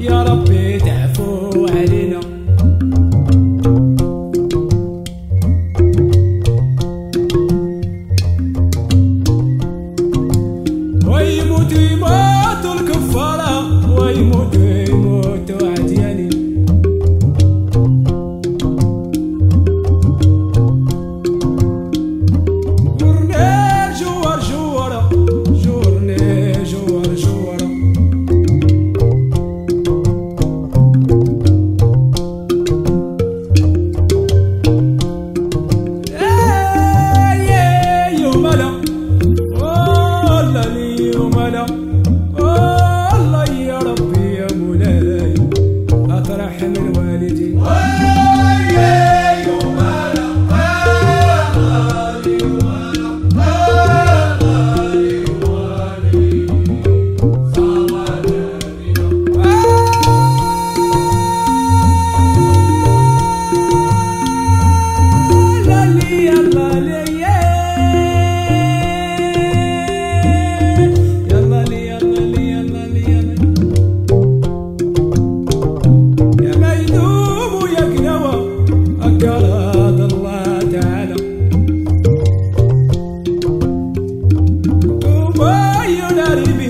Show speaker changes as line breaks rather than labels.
يا ربي. Caribe.